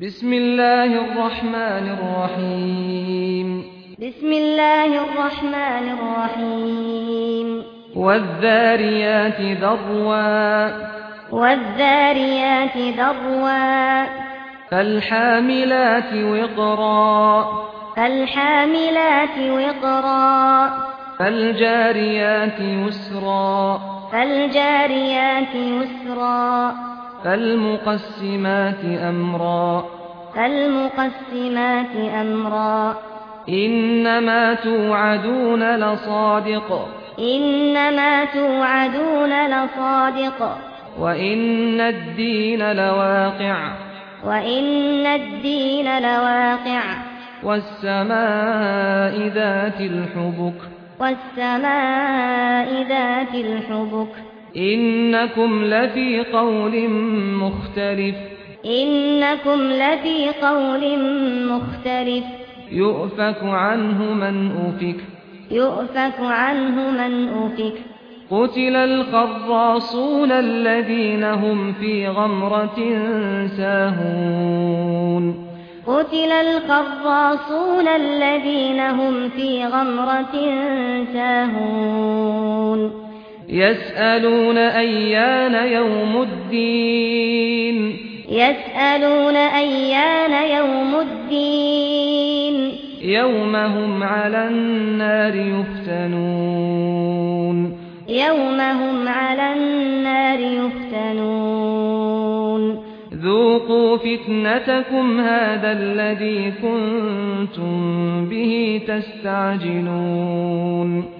بسم الله الرحمن الرحيم بسم الله الرحمن الرحيم والذاريات ذروا والذاريات ذروا فالحاملات وقرا فالحاملات وقرا فالجاريات يسرا فالجاريات يسرا فالمقسمات أمرا. فالمقسمات أمرا. إنما توعدون لصادق. إنما توعدون لصادق. وإن الدين لواقع. وإن الدين لواقع. والسماء ذات الحبك. والسماء ذات الحبك. إنكم لفي قول مختلف. إنكم لفي قول مختلف. يؤفك عنه من افك يؤفك عنه من افك قتل الخراصون الذين هم في غمرة ساهون. قتل الخراصون الذين هم في غمرة ساهون. يسألون أيان يوم الدين. يسألون أيان يوم الدين. يوم هم على النار يفتنون. يوم هم على النار يفتنون. ذوقوا فتنتكم هذا الذي كنتم به تستعجلون.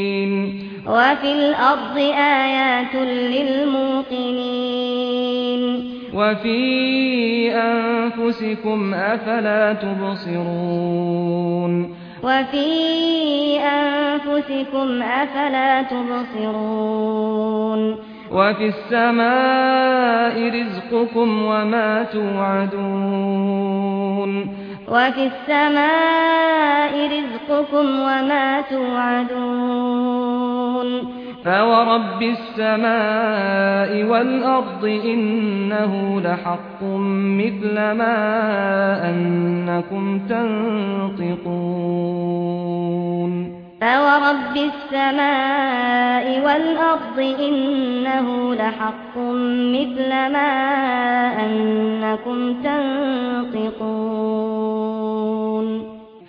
وفي الأرض آيات للموقنين. وفي أنفسكم أفلا تبصرون. وفي أنفسكم أفلا تبصرون. وفي السماء رزقكم وما توعدون. وفي السماء رزقكم وما توعدون. فورب السماء والأرض إنه لحق مثل ما أنكم تنطقون. فورب السماء والأرض إنه لحق مثل ما أنكم تنطقون.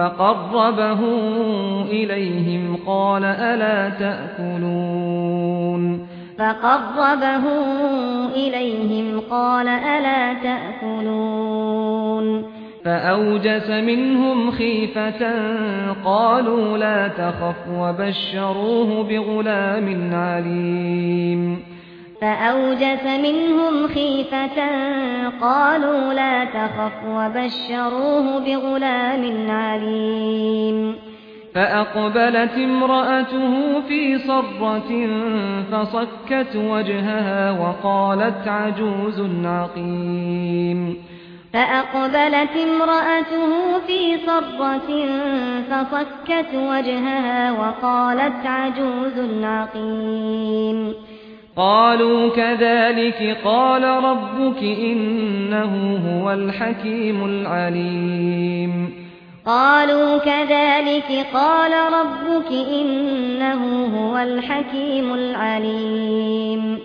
فقربه إليهم قال ألا تأكلون فقربه إليهم قال ألا تأكلون فأوجس منهم خيفة قالوا لا تخف وبشروه بغلام عليم فأوجس منهم خيفة قالوا لا تخف وبشروه بغلام عليم. فأقبلت امرأته في صرة فصكت وجهها وقالت عجوز عقيم. فأقبلت امرأته في صرة فصكت وجهها وقالت عجوز عقيم. قالوا كذلك قال ربك إنه هو الحكيم العليم. قالوا كذلك قال ربك إنه هو الحكيم العليم.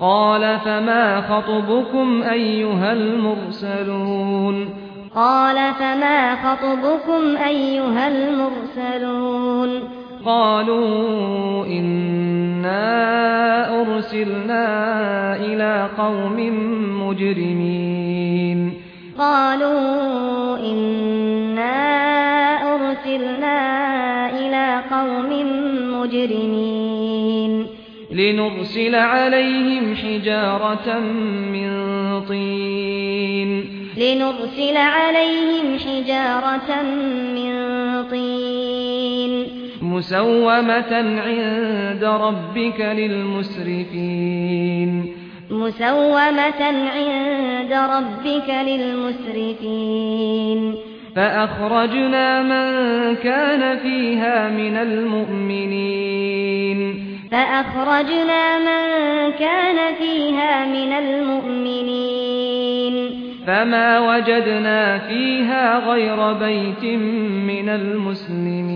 قال فما خطبكم أيها المرسلون؟ قال فما خطبكم أيها المرسلون؟ قالوا إنا أرسلنا إلى قوم مجرمين قالوا إنا أرسلنا إلى قوم مجرمين لنرسل عليهم حجارة من طين لنرسل عليهم حجارة من مسومة عند ربك للمسرفين. مسومة عند ربك للمسرفين. فأخرجنا من كان فيها من المؤمنين. فأخرجنا من كان فيها من المؤمنين. فما وجدنا فيها غير بيت من المسلمين.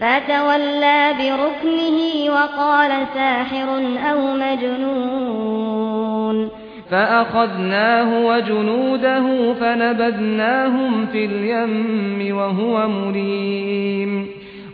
فتولى بركنه وقال ساحر أو مجنون. فأخذناه وجنوده فنبذناهم في اليم وهو مريم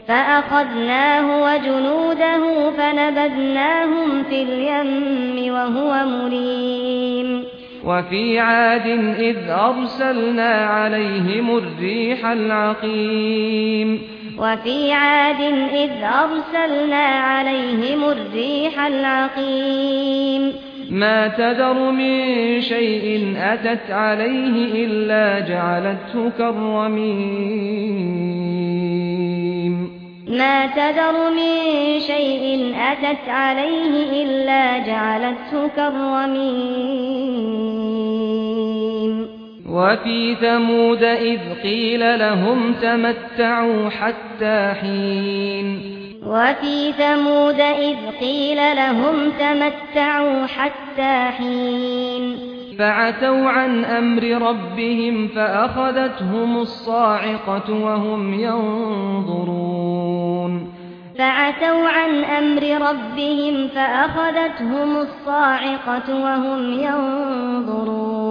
فأخذناه وجنوده فنبذناهم في اليم وهو مريم وفي عاد إذ أرسلنا عليهم الريح العقيم. وفي عاد إذ أرسلنا عليهم الريح العقيم. ما تذر من شيء أتت عليه إلا جعلته كالرميم. ما تذر من شيء أتت عليه إلا جعلته كالرميم. وفي ثمود إذ قيل لهم تمتعوا حتى حين وفي ثمود إذ قيل لهم تمتعوا حتى حين فعتوا عن أمر ربهم فأخذتهم الصاعقة وهم ينظرون فعتوا عن أمر ربهم فأخذتهم الصاعقة وهم ينظرون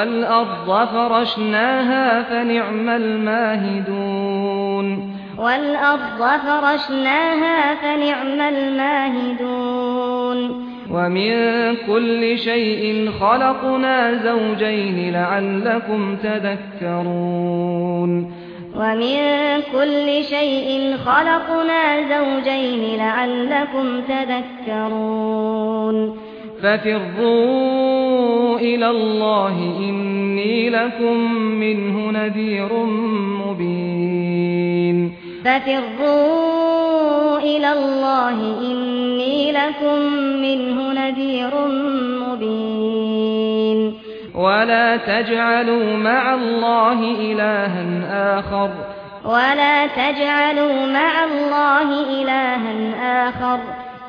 والأرض فرشناها فنعم الماهدون. والأرض فرشناها فنعم الماهدون. ومن كل شيء خلقنا زوجين لعلكم تذكرون. ومن كل شيء خلقنا زوجين لعلكم تذكرون. ففروا إلى الله إني لكم منه نذير مبين ففروا إلى الله إني لكم منه نذير مبين ولا تجعلوا مع الله إلها آخر ولا تجعلوا مع الله إلها آخر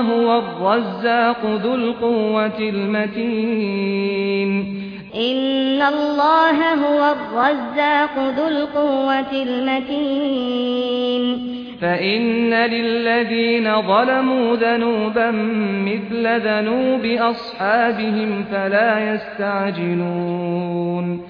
هو الرزاق ذو القوة المتين. إن الله هو الرزاق ذو القوة المتين. فإن للذين ظلموا ذنوبا مثل ذنوب أصحابهم فلا يستعجلون.